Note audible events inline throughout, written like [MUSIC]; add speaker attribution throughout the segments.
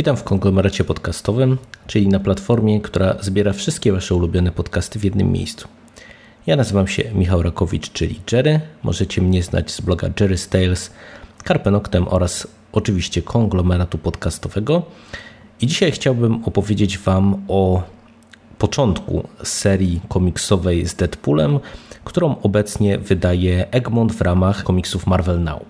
Speaker 1: Witam w konglomeracie podcastowym, czyli na platformie, która zbiera wszystkie Wasze ulubione podcasty w jednym miejscu. Ja nazywam się Michał Rakowicz, czyli Jerry. Możecie mnie znać z bloga Jerry's Tales, Carpenoctem oraz oczywiście konglomeratu podcastowego. I dzisiaj chciałbym opowiedzieć Wam o początku serii komiksowej z Deadpoolem, którą obecnie wydaje Egmont w ramach komiksów Marvel Now.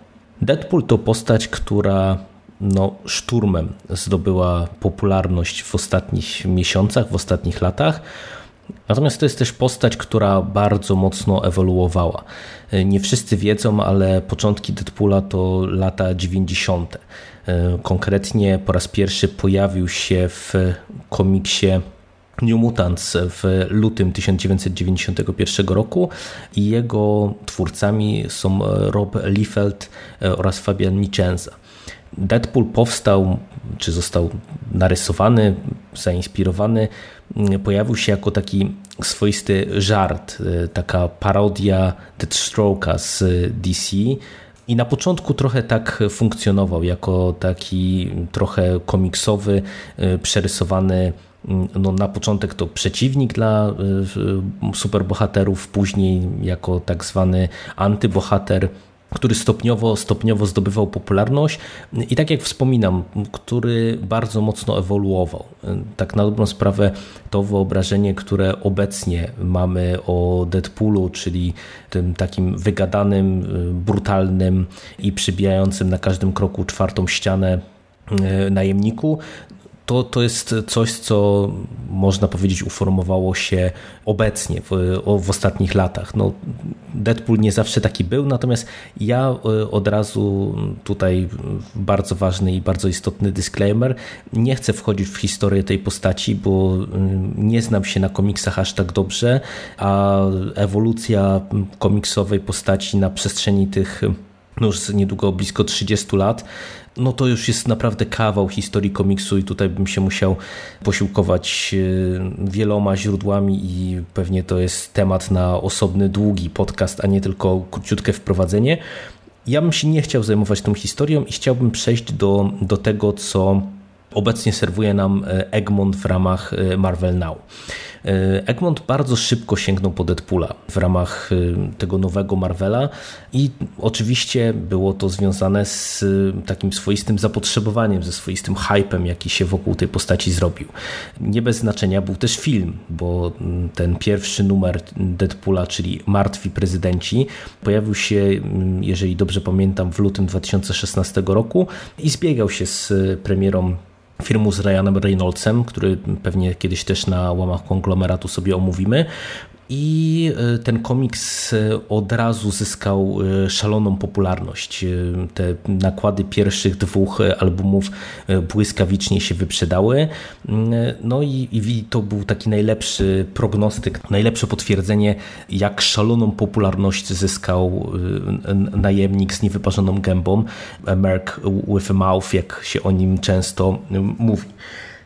Speaker 1: Deadpool to postać, która no, szturmem zdobyła popularność w ostatnich miesiącach, w ostatnich latach. Natomiast to jest też postać, która bardzo mocno ewoluowała. Nie wszyscy wiedzą, ale początki Deadpoola to lata 90. Konkretnie po raz pierwszy pojawił się w komiksie New Mutants w lutym 1991 roku i jego twórcami są Rob Liefeld oraz Fabian Nicenza. Deadpool powstał, czy został narysowany, zainspirowany, pojawił się jako taki swoisty żart, taka parodia Deathstroke'a z DC. I na początku trochę tak funkcjonował, jako taki trochę komiksowy, przerysowany no, na początek to przeciwnik dla superbohaterów, później jako tak zwany antybohater który stopniowo, stopniowo zdobywał popularność i tak jak wspominam, który bardzo mocno ewoluował. Tak na dobrą sprawę to wyobrażenie, które obecnie mamy o Deadpoolu, czyli tym takim wygadanym, brutalnym i przybijającym na każdym kroku czwartą ścianę najemniku, to, to jest coś, co można powiedzieć uformowało się obecnie, w, w ostatnich latach. No, Deadpool nie zawsze taki był, natomiast ja e, od razu tutaj bardzo ważny i bardzo istotny disclaimer, nie chcę wchodzić w historię tej postaci, bo mm, nie znam się na komiksach aż tak dobrze, a ewolucja komiksowej postaci na przestrzeni tych no już niedługo blisko 30 lat, no to już jest naprawdę kawał historii komiksu i tutaj bym się musiał posiłkować e, wieloma źródłami i pewnie to jest temat na osobny, długi podcast, a nie tylko króciutkie wprowadzenie. Ja bym się nie chciał zajmować tą historią i chciałbym przejść do, do tego, co obecnie serwuje nam e, Egmont w ramach e, Marvel Now. E, Egmont bardzo szybko sięgnął po Deadpoola w ramach tego nowego Marvela i oczywiście było to związane z takim swoistym zapotrzebowaniem, ze swoistym hypem, jaki się wokół tej postaci zrobił. Nie bez znaczenia był też film, bo mm, ten pierwszy numer Deadpoola, czyli Martwi Prezydenci, pojawił się, mm, jeżeli dobrze pamiętam, w lutym 2016 roku i zbiegał się z premierą filmu z Ryanem Reynoldsem, który pewnie kiedyś też na łamach konglomeratu sobie omówimy. I e, ten komiks e, od razu zyskał e, szaloną popularność. Te nakłady pierwszych dwóch albumów błyskawicznie się wyprzedały. No i, i to był taki najlepszy prognostyk, najlepsze potwierdzenie, jak szaloną popularność zyskał najemnik z niewyparzoną gębą, Merc with a Mouth, jak się o nim często mówi.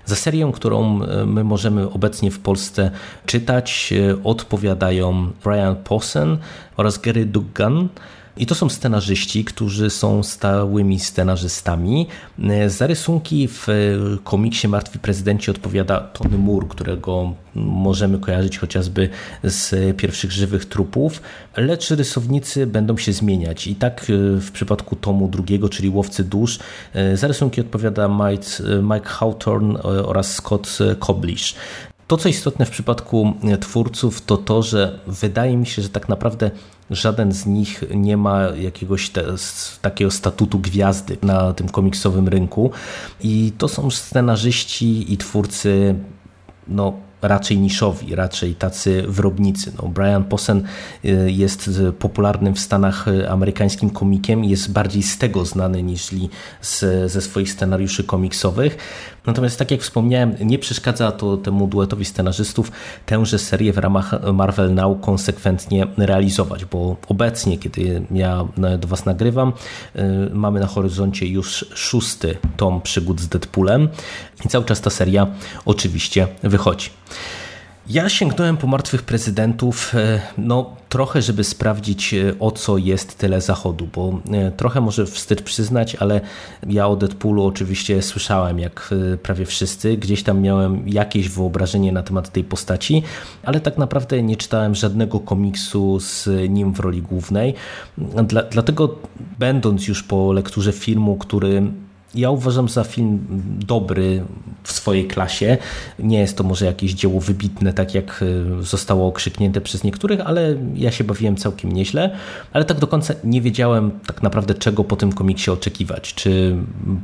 Speaker 1: Za serię, którą e, my możemy obecnie w Polsce czytać, e, odpowiadają Brian Posen oraz Gary Duggan. I to są scenarzyści, którzy są stałymi scenarzystami. Za rysunki w komiksie Martwi Prezydenci odpowiada Tony Moore, którego możemy kojarzyć chociażby z pierwszych żywych trupów, lecz rysownicy będą się zmieniać. I tak w przypadku tomu drugiego, czyli Łowcy Dusz, za rysunki odpowiada Mike, Mike Hawthorne oraz Scott Koblish. To, co istotne w przypadku twórców, to to, że wydaje mi się, że tak naprawdę żaden z nich nie ma jakiegoś te, takiego statutu gwiazdy na tym komiksowym rynku. I to są scenarzyści i twórcy no, raczej niszowi, raczej tacy wyrobnicy. No, Brian Posen jest popularnym w Stanach amerykańskim komikiem, jest bardziej z tego znany niż z, ze swoich scenariuszy komiksowych. Natomiast tak jak wspomniałem, nie przeszkadza to temu duetowi scenarzystów tęże serię w ramach Marvel Now konsekwentnie realizować, bo obecnie, kiedy ja do Was nagrywam, y, mamy na horyzoncie już szósty tom przygód z Deadpoolem i cały czas ta seria oczywiście wychodzi. Ja sięgnąłem po martwych prezydentów, e, no trochę, żeby sprawdzić e, o co jest tyle zachodu, bo e, trochę może wstyd przyznać, ale ja o Deadpoolu oczywiście słyszałem jak prawie wszyscy, gdzieś tam miałem jakieś wyobrażenie na temat tej postaci, ale tak naprawdę nie czytałem żadnego komiksu z nim w roli głównej, Dla, dlatego będąc już po lekturze filmu, który ja uważam za film dobry w swojej klasie. Nie jest to może jakieś dzieło wybitne, tak jak e, zostało okrzyknięte przez niektórych, ale ja się bawiłem całkiem nieźle. Ale tak do końca nie wiedziałem tak naprawdę, czego po tym komiksie oczekiwać. Czy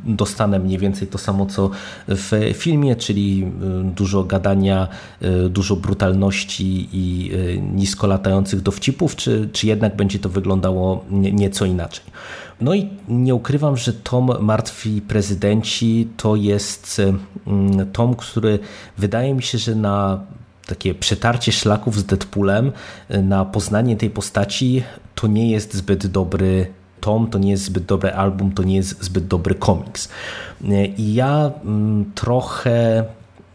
Speaker 1: dostanę mniej więcej to samo, co w filmie, czyli e, dużo gadania, e, dużo brutalności i nisko latających dowcipów, czy, czy jednak będzie to wyglądało nieco inaczej. No i nie ukrywam, że tom Martwi Prezydenci to jest mm, tom, który wydaje mi się, że na takie przetarcie szlaków z Deadpoolem, na poznanie tej postaci, to nie jest zbyt dobry tom, to nie jest zbyt dobry album, to nie jest zbyt dobry komiks. I ja mm, trochę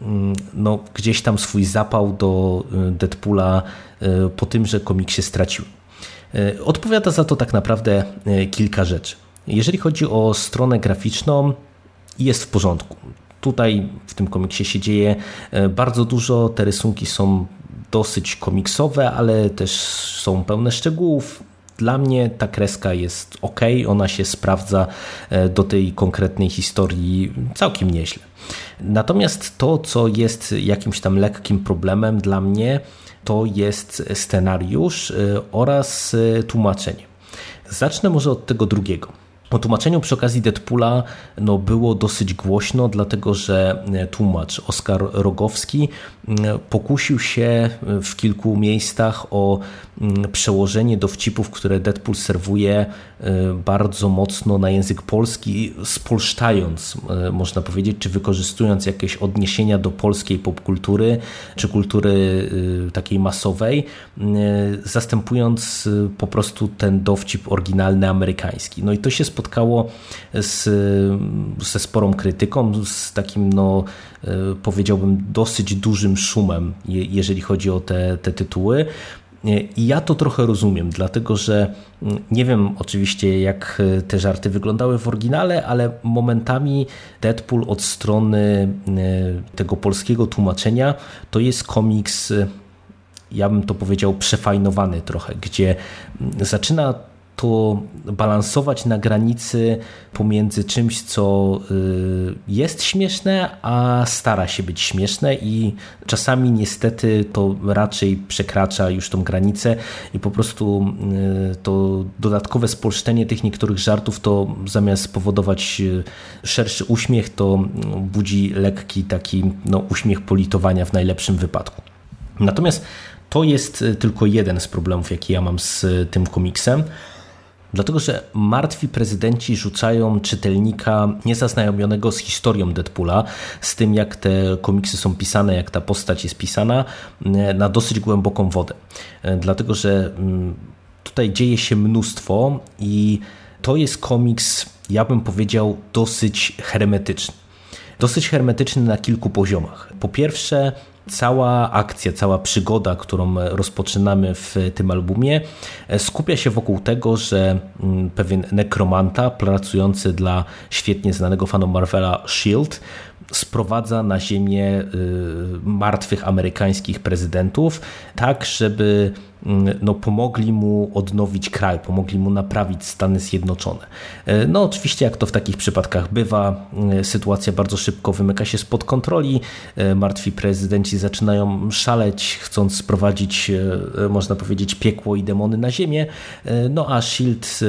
Speaker 1: mm, no, gdzieś tam swój zapał do y, Deadpoola y, po tym, że komiksie straciłem. E, odpowiada za to tak naprawdę e, kilka rzeczy. Jeżeli chodzi o stronę graficzną, jest w porządku. Tutaj w tym komiksie się dzieje e, bardzo dużo. Te rysunki są dosyć komiksowe, ale też są pełne szczegółów. Dla mnie ta kreska jest ok, ona się sprawdza do tej konkretnej historii całkiem nieźle. Natomiast to, co jest jakimś tam lekkim problemem dla mnie, to jest scenariusz y, oraz y, tłumaczenie. Zacznę może od tego drugiego. O tłumaczeniu przy okazji Deadpoola no, było dosyć głośno, dlatego że y, tłumacz Oskar Rogowski pokusił się w kilku miejscach o przełożenie dowcipów, które Deadpool serwuje bardzo mocno na język polski, spolszczając, można powiedzieć, czy wykorzystując jakieś odniesienia do polskiej popkultury, czy kultury takiej masowej, zastępując po prostu ten dowcip oryginalny amerykański. No i to się spotkało z, ze sporą krytyką, z takim, no, powiedziałbym, dosyć dużym szumem, jeżeli chodzi o te, te tytuły. I ja to trochę rozumiem, dlatego że mm, nie wiem oczywiście, jak e, te żarty wyglądały w oryginale, ale momentami Deadpool od strony e, tego polskiego tłumaczenia to jest komiks, e, ja bym to powiedział, przefajnowany trochę, gdzie mm, zaczyna to balansować na granicy pomiędzy czymś, co y, jest śmieszne, a stara się być śmieszne i czasami niestety to raczej przekracza już tą granicę i po prostu y, to dodatkowe spolszczenie tych niektórych żartów to zamiast spowodować y, szerszy uśmiech, to budzi lekki taki no, uśmiech politowania w najlepszym wypadku. Natomiast to jest tylko jeden z problemów, jaki ja mam z tym komiksem. Dlatego, że martwi prezydenci rzucają czytelnika niezaznajomionego z historią Deadpoola, z tym jak te komiksy są pisane, jak ta postać jest pisana, na dosyć głęboką wodę. Dlatego, że mm, tutaj dzieje się mnóstwo i to jest komiks, ja bym powiedział, dosyć hermetyczny. Dosyć hermetyczny na kilku poziomach. Po pierwsze, cała akcja, cała przygoda, którą rozpoczynamy w tym albumie, skupia się wokół tego, że mm, pewien nekromanta pracujący dla świetnie znanego fanom Marvela Shield sprowadza na ziemię y, martwych amerykańskich prezydentów, tak żeby mm, no, pomogli mu odnowić kraj, pomogli mu naprawić Stany Zjednoczone. Y, no oczywiście jak to w takich przypadkach bywa, y, sytuacja bardzo szybko wymyka się spod kontroli, martwi prezydenci zaczynają szaleć, chcąc sprowadzić, można powiedzieć, piekło i demony na ziemię, no a SHIELD,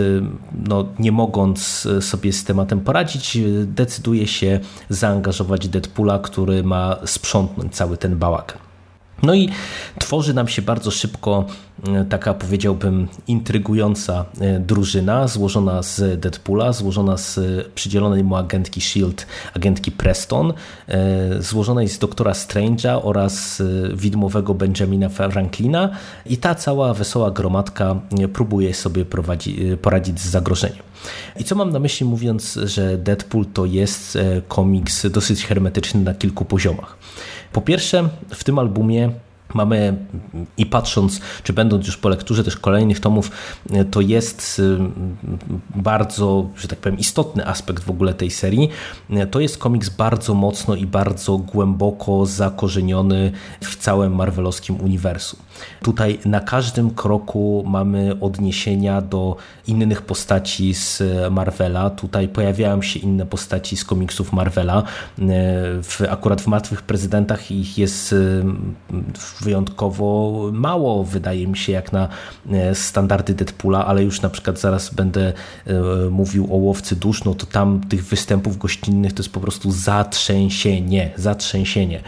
Speaker 1: no, nie mogąc sobie z tematem poradzić, decyduje się zaangażować Deadpoola, który ma sprzątnąć cały ten bałagan. No i tworzy nam się bardzo szybko e, taka, powiedziałbym, intrygująca e, drużyna, złożona z Deadpoola, złożona z przydzielonej mu agentki SHIELD, agentki Preston, e, złożona jest z doktora Strange'a oraz widmowego Benjamina Franklina i ta cała wesoła gromadka próbuje sobie prowadzi, poradzić z zagrożeniem. I co mam na myśli mówiąc, że Deadpool to jest komiks dosyć hermetyczny na kilku poziomach. Po pierwsze, w tym albumie mamy i patrząc, czy będąc już po lekturze też kolejnych tomów, to jest y, bardzo, że tak powiem, istotny aspekt w ogóle tej serii. To jest komiks bardzo mocno i bardzo głęboko zakorzeniony w całym marvelowskim uniwersum. Tutaj na każdym kroku mamy odniesienia do innych postaci z Marvela. Tutaj pojawiają się inne postaci z komiksów Marvela. W, akurat w Martwych Prezydentach ich jest wyjątkowo mało, wydaje mi się, jak na e, standardy Deadpoola, ale już na przykład zaraz będę e, mówił o Łowcy Dusz, no to tam tych występów gościnnych to jest po prostu zatrzęsienie, zatrzęsienie.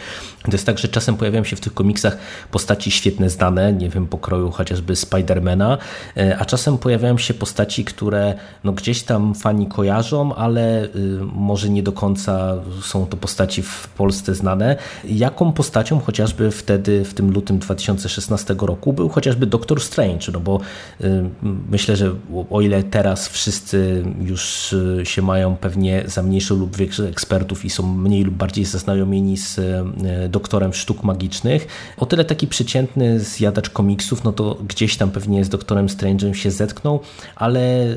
Speaker 1: To jest tak, że czasem pojawiają się w tych komiksach postaci świetne znane, nie wiem, pokroju chociażby Spidermana, e, a czasem pojawiają się postaci, które no gdzieś tam fani kojarzą, ale może nie do końca są to postaci w Polsce znane. Jaką postacią chociażby wtedy w tym lutym 2016 roku był chociażby Doctor Strange, no bo y, myślę, że o ile teraz wszyscy już y, się mają pewnie za mniejszych lub większych ekspertów i są mniej lub bardziej zaznajomieni z y, doktorem sztuk magicznych, o tyle taki przeciętny zjadacz komiksów, no to gdzieś tam pewnie z doktorem Strange'em się zetknął, ale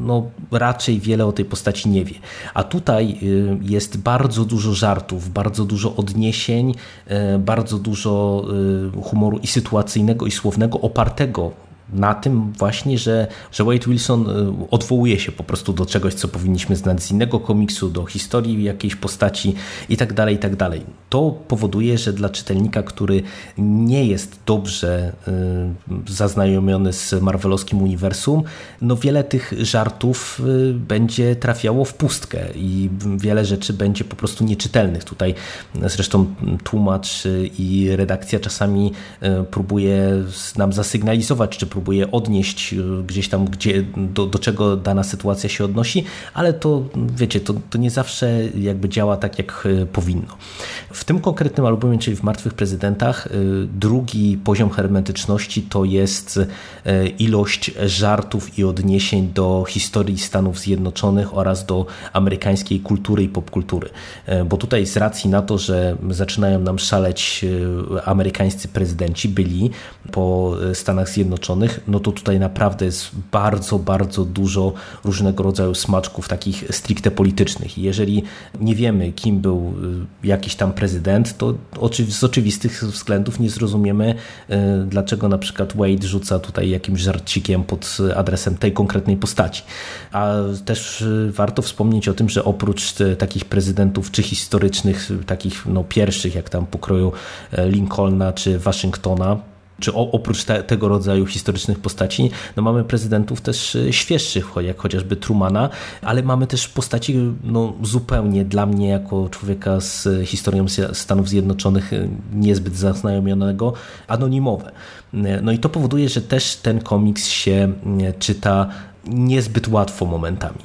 Speaker 1: no, raczej wiele o tej postaci nie wie. A tutaj jest bardzo dużo żartów, bardzo dużo odniesień, bardzo dużo humoru i sytuacyjnego, i słownego, opartego na tym właśnie, że, że Wade Wilson y, odwołuje się po prostu do czegoś, co powinniśmy znać z innego komiksu, do historii jakiejś postaci i tak dalej, i tak. To powoduje, że dla czytelnika, który nie jest dobrze y, zaznajomiony z marvelowskim uniwersum, no wiele tych żartów y, będzie trafiało w pustkę i wiele rzeczy będzie po prostu nieczytelnych. Tutaj zresztą tłumacz i redakcja czasami próbuje nam zasygnalizować, czy próbuje odnieść e, gdzieś tam, gdzie, do, do czego dana sytuacja się odnosi, ale to wiecie, to, to nie zawsze jakby działa tak, jak e, powinno. W tym konkretnym albumie, czyli w Martwych Prezydentach, e, drugi poziom hermetyczności to jest ilość żartów i odniesień do historii Stanów Zjednoczonych oraz do amerykańskiej kultury i popkultury. Bo tutaj z racji na to, że zaczynają nam szaleć amerykańscy prezydenci, byli po Stanach Zjednoczonych, no to tutaj naprawdę jest bardzo, bardzo dużo różnego rodzaju smaczków takich stricte politycznych. Jeżeli nie wiemy, kim był y, jakiś tam prezydent, to z oczywistych względów nie zrozumiemy, y, dlaczego na przykład Wade rzuca tutaj jakimś żarcikiem pod adresem tej konkretnej postaci. A też y, warto wspomnieć o tym, że oprócz takich prezydentów czy historycznych, takich no, pierwszych, jak tam pokroju Lincolna czy Waszyngtona, czy oprócz te, tego rodzaju historycznych postaci, no mamy prezydentów też e, świeższych, jak chociażby Trumana, ale mamy też postaci no, zupełnie dla mnie, jako człowieka z historią Stanów Zjednoczonych e, niezbyt zaznajomionego, anonimowe. E, no i to powoduje, że też ten komiks się czyta niezbyt łatwo momentami.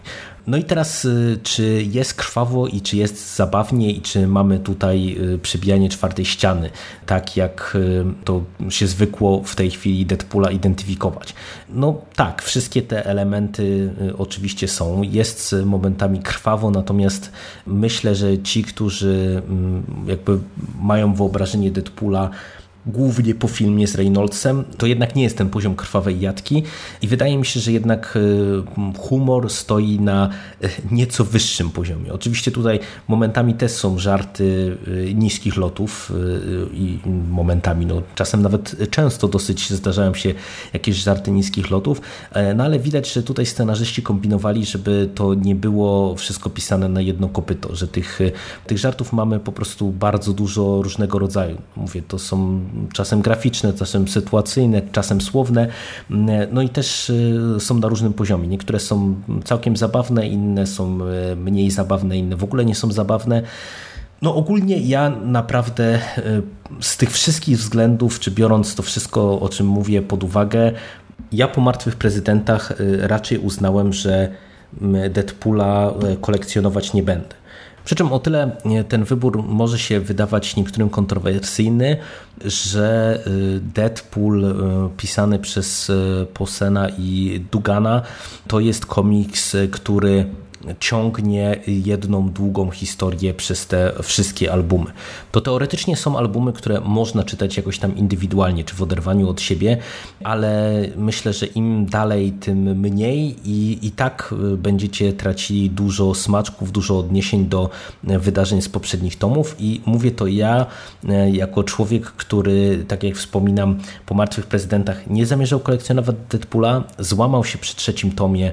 Speaker 1: No i teraz, y, czy jest krwawo i czy jest zabawnie i czy mamy tutaj y, przybijanie czwartej ściany, tak jak y, to się zwykło w tej chwili Deadpoola identyfikować. No tak, wszystkie te elementy oczywiście są. Jest momentami krwawo, natomiast myślę, że ci, którzy mm, jakby mają wyobrażenie Deadpoola głównie po filmie z Reynoldsem, to jednak nie jest ten poziom krwawej jatki i wydaje mi się, że jednak e, humor stoi na e, nieco wyższym poziomie. Oczywiście tutaj momentami też są żarty e, niskich lotów i momentami, no czasem nawet często dosyć zdarzają się jakieś żarty niskich lotów, no ale widać, że tutaj scenarzyści kombinowali, żeby to nie było wszystko pisane na jedno kopyto, że tych, tych żartów mamy po prostu bardzo dużo różnego rodzaju. Mówię, to są czasem graficzne, czasem sytuacyjne, czasem słowne, no i też y, są na różnym poziomie. Niektóre są całkiem zabawne, inne są y, mniej zabawne, inne w ogóle nie są zabawne. No ogólnie ja naprawdę z tych wszystkich względów, czy biorąc to wszystko, o czym mówię pod uwagę, ja po Martwych Prezydentach raczej uznałem, że Deadpoola kolekcjonować nie będę. Przy czym o tyle ten wybór może się wydawać niektórym kontrowersyjny, że y, Deadpool y, pisany przez Posena i Dugana to jest komiks, który ciągnie jedną długą historię przez te wszystkie albumy. To teoretycznie są albumy, które można czytać jakoś tam indywidualnie, czy w oderwaniu od siebie, ale myślę, że im dalej, tym mniej i, i tak będziecie tracili dużo smaczków, dużo odniesień do wydarzeń z poprzednich tomów i mówię to ja, jako człowiek, który, tak jak wspominam, po Martwych Prezydentach nie zamierzał kolekcjonować Deadpoola, złamał się przy trzecim tomie,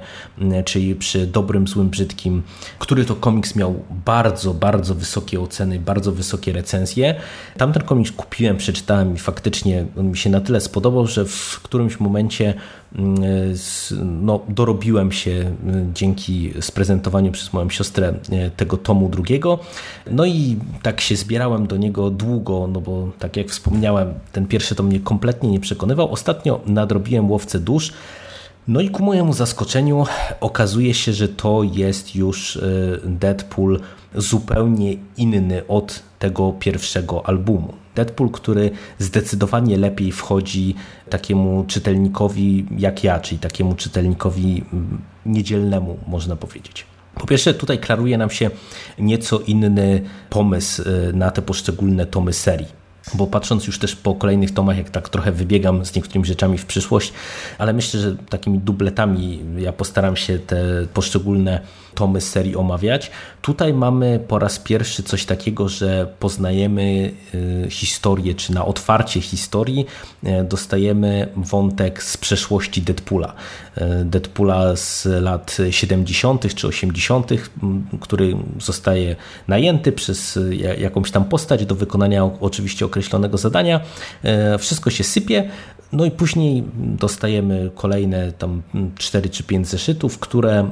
Speaker 1: czyli przy Dobrym, Złym, Brzydkim, który to komiks miał bardzo, bardzo wysokie oceny, bardzo wysokie recenzje. Tamten komiks kupiłem, przeczytałem i faktycznie on mi się na tyle spodobał, że w którymś momencie mm, no, dorobiłem się mm, dzięki sprezentowaniu przez moją siostrę e, tego tomu drugiego. No i tak się zbierałem do niego długo, no bo tak jak wspomniałem, ten pierwszy to mnie kompletnie nie przekonywał. Ostatnio nadrobiłem Łowcę Dusz, no i ku mojemu zaskoczeniu okazuje się, że to jest już y, Deadpool zupełnie inny od tego pierwszego albumu. Deadpool, który zdecydowanie lepiej wchodzi takiemu czytelnikowi jak ja, czyli takiemu czytelnikowi niedzielnemu, można powiedzieć. Po pierwsze, tutaj klaruje nam się nieco inny pomysł y, na te poszczególne tomy serii bo patrząc już też po kolejnych tomach, jak tak trochę wybiegam z niektórymi rzeczami w przyszłość, ale myślę, że takimi dubletami ja postaram się te poszczególne tomy serii omawiać. Tutaj mamy po raz pierwszy coś takiego, że poznajemy y, historię, czy na otwarcie historii y, dostajemy wątek z przeszłości Deadpoola. Y, Deadpoola z lat 70. czy 80., który zostaje najęty przez jakąś tam postać do wykonania oczywiście określonego zadania. Wszystko się sypie, no i później dostajemy kolejne tam 4 czy 5 zeszytów, które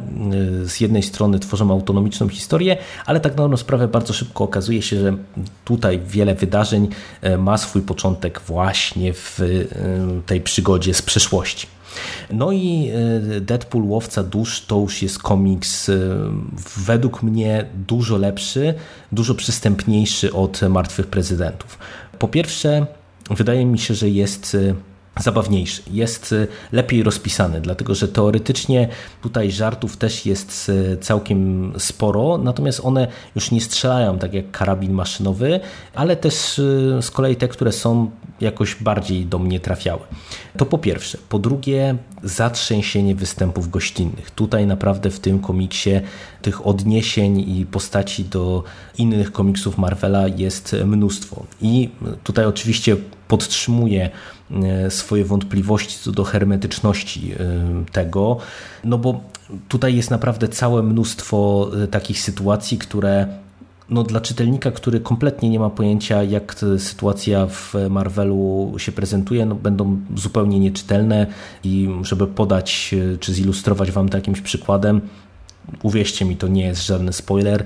Speaker 1: z jednej strony tworzą autonomiczną historię, ale tak na sprawę bardzo szybko okazuje się, że tutaj wiele wydarzeń e, ma swój początek właśnie w e, tej przygodzie z przeszłości. No i e, Deadpool Łowca Dusz to już jest komiks według mnie dużo lepszy, dużo przystępniejszy od Martwych Prezydentów. Po pierwsze, wydaje mi się, że jest zabawniejszy, jest y, lepiej rozpisany, dlatego że teoretycznie tutaj żartów też jest y, całkiem sporo, natomiast one już nie strzelają tak jak karabin maszynowy, ale też y, z kolei te, które są jakoś bardziej do mnie trafiały. To po pierwsze. Po drugie, zatrzęsienie występów gościnnych. Tutaj naprawdę w tym komiksie tych odniesień i postaci do innych komiksów Marvela jest mnóstwo. I tutaj oczywiście podtrzymuję e, swoje wątpliwości co do hermetyczności e, tego, no bo tutaj jest naprawdę całe mnóstwo e, takich sytuacji, które no, dla czytelnika, który kompletnie nie ma pojęcia, jak sytuacja w Marvelu się prezentuje, no, będą zupełnie nieczytelne i żeby podać czy zilustrować Wam to jakimś przykładem, uwierzcie mi, to nie jest żaden spoiler,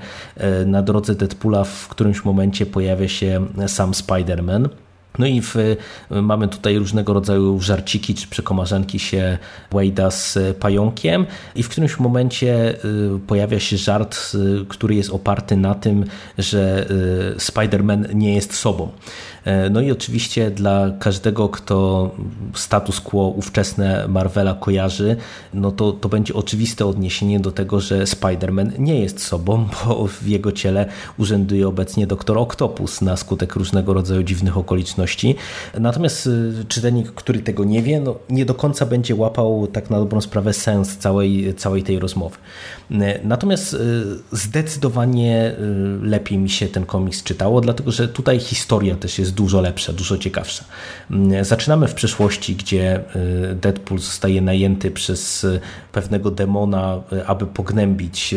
Speaker 1: na drodze Deadpoola w którymś momencie pojawia się sam Spider-Man no i w, mamy tutaj różnego rodzaju żarciki czy przekomarzanki się Wade'a z pająkiem i w którymś momencie y, pojawia się żart, y, który jest oparty na tym, że y, Spider-Man nie jest sobą. E, no i oczywiście dla każdego, kto status quo ówczesne Marvela kojarzy, no to, to będzie oczywiste odniesienie do tego, że Spider-Man nie jest sobą, [LAUGHS] bo w jego ciele urzęduje obecnie doktor Octopus na skutek różnego rodzaju dziwnych okoliczności. Natomiast y, czytelnik, który tego nie wie, no nie do końca będzie łapał tak na dobrą sprawę sens całej, całej tej rozmowy. E, natomiast y, zdecydowanie y, lepiej mi się ten komiks czytało, dlatego że tutaj historia też jest dużo lepsza, dużo ciekawsza. Mm, zaczynamy w przeszłości, gdzie Deadpool zostaje najęty przez pewnego demona, aby pognębić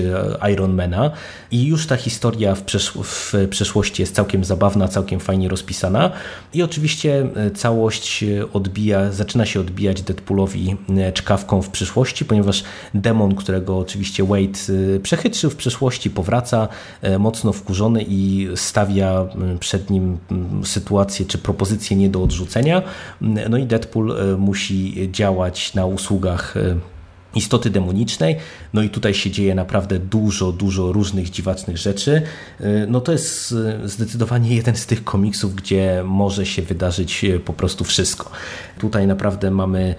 Speaker 1: Ironmana i już ta historia w, przesz w przeszłości jest całkiem zabawna, całkiem fajnie rozpisana i oczywiście całość odbija, zaczyna się odbijać Deadpoolowi czkawką w przyszłości, ponieważ demon, którego oczywiście Wade przechytrzył w przeszłości, powraca mocno wkurzony i stawia przed nim sytuację czy propozycję nie do odrzucenia. No i Deadpool musi działać na usługach istoty demonicznej. No i tutaj się dzieje naprawdę dużo, dużo różnych dziwacznych rzeczy. No to jest zdecydowanie jeden z tych komiksów, gdzie może się wydarzyć po prostu wszystko. Tutaj naprawdę mamy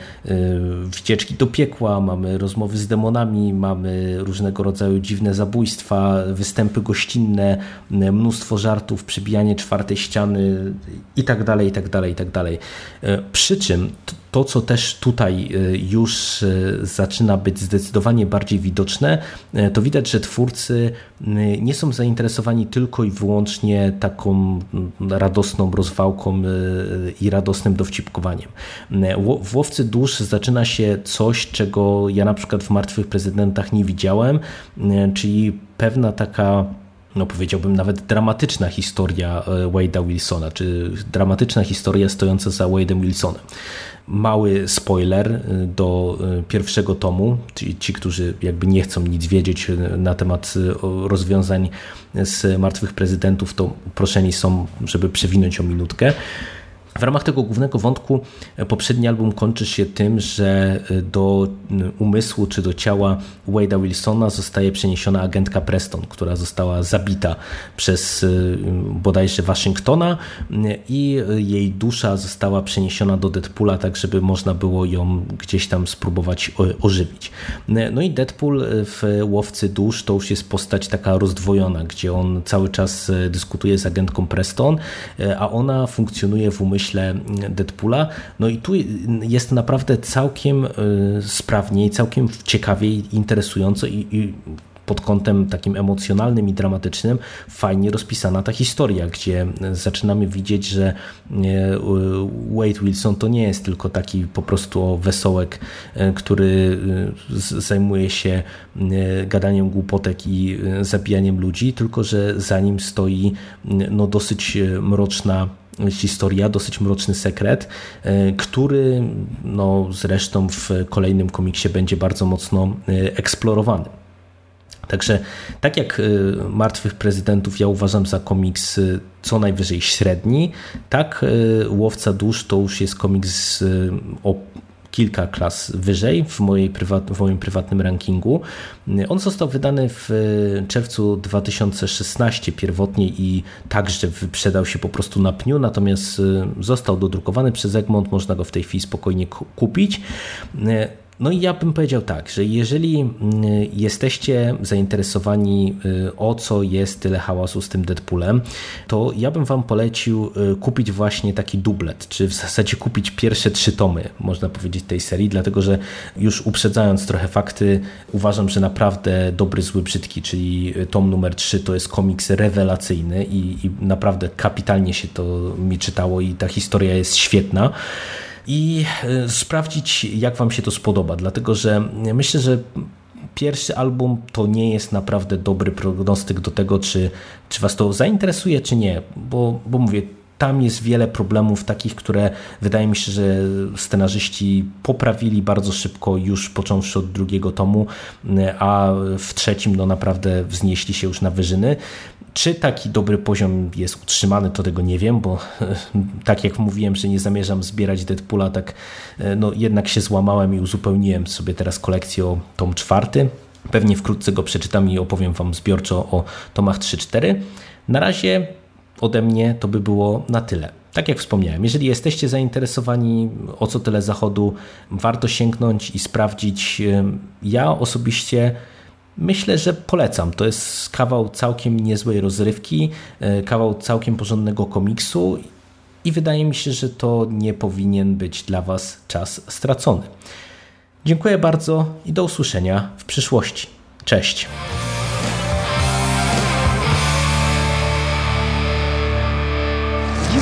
Speaker 1: wycieczki do piekła, mamy rozmowy z demonami, mamy różnego rodzaju dziwne zabójstwa, występy gościnne, mnóstwo żartów, przybijanie czwartej ściany i tak dalej, i tak dalej, i tak dalej. Przy czym to, co też tutaj już zaczyna być zdecydowanie bardziej widoczne, to widać, że twórcy nie są zainteresowani tylko i wyłącznie taką radosną rozwałką i radosnym dowcipkowaniem. W Łowcy Dusz zaczyna się coś, czego ja na przykład w Martwych Prezydentach nie widziałem, czyli pewna taka no powiedziałbym nawet dramatyczna historia Wade'a Wilsona, czy dramatyczna historia stojąca za Wade'em Wilsonem. Mały spoiler do pierwszego tomu, ci, ci, którzy jakby nie chcą nic wiedzieć na temat rozwiązań z Martwych Prezydentów, to proszeni są, żeby przewinąć o minutkę. W ramach tego głównego wątku poprzedni album kończy się tym, że do umysłu czy do ciała Wade'a Wilsona zostaje przeniesiona agentka Preston, która została zabita przez bodajże Waszyngtona i jej dusza została przeniesiona do Deadpoola, tak żeby można było ją gdzieś tam spróbować ożywić. No i Deadpool w Łowcy Dusz to już jest postać taka rozdwojona, gdzie on cały czas dyskutuje z agentką Preston, a ona funkcjonuje w umyśle myślę, Deadpoola. No i tu jest naprawdę całkiem sprawniej, całkiem ciekawie, interesująco i, i pod kątem takim emocjonalnym i dramatycznym fajnie rozpisana ta historia, gdzie zaczynamy widzieć, że Wade Wilson to nie jest tylko taki po prostu wesołek, który zajmuje się gadaniem głupotek i zabijaniem ludzi, tylko że za nim stoi no, dosyć mroczna historia, dosyć mroczny sekret, który no, zresztą w kolejnym komiksie będzie bardzo mocno eksplorowany. Także tak jak Martwych Prezydentów ja uważam za komiks co najwyżej średni, tak Łowca Dusz to już jest komiks o kilka klas wyżej w, mojej prywat, w moim prywatnym rankingu. On został wydany w czerwcu 2016 pierwotnie i także wyprzedał się po prostu na pniu, natomiast został dodrukowany przez Egmont, można go w tej chwili spokojnie kupić. No i ja bym powiedział tak, że jeżeli jesteście zainteresowani o co jest tyle hałasu z tym Deadpoolem, to ja bym wam polecił kupić właśnie taki dublet, czy w zasadzie kupić pierwsze trzy tomy, można powiedzieć, tej serii, dlatego że już uprzedzając trochę fakty, uważam, że naprawdę dobry, zły, brzydki, czyli tom numer 3 to jest komiks rewelacyjny i, i naprawdę kapitalnie się to mi czytało i ta historia jest świetna i sprawdzić, jak Wam się to spodoba, dlatego że myślę, że pierwszy album to nie jest naprawdę dobry prognostyk do tego, czy, czy Was to zainteresuje, czy nie, bo, bo mówię, tam jest wiele problemów takich, które wydaje mi się, że scenarzyści poprawili bardzo szybko, już począwszy od drugiego tomu, a w trzecim no naprawdę wznieśli się już na wyżyny. Czy taki dobry poziom jest utrzymany, to tego nie wiem, bo [LAUGHS] tak jak mówiłem, że nie zamierzam zbierać Deadpoola, tak no jednak się złamałem i uzupełniłem sobie teraz kolekcję o tom czwarty. Pewnie wkrótce go przeczytam i opowiem Wam zbiorczo o tomach 3-4. Na razie ode mnie to by było na tyle. Tak jak wspomniałem, jeżeli jesteście zainteresowani o co tyle zachodu, warto sięgnąć i sprawdzić. Ja osobiście myślę, że polecam. To jest kawał całkiem niezłej rozrywki, kawał całkiem porządnego komiksu i wydaje mi się, że to nie powinien być dla Was czas stracony. Dziękuję bardzo i do usłyszenia w przyszłości. Cześć.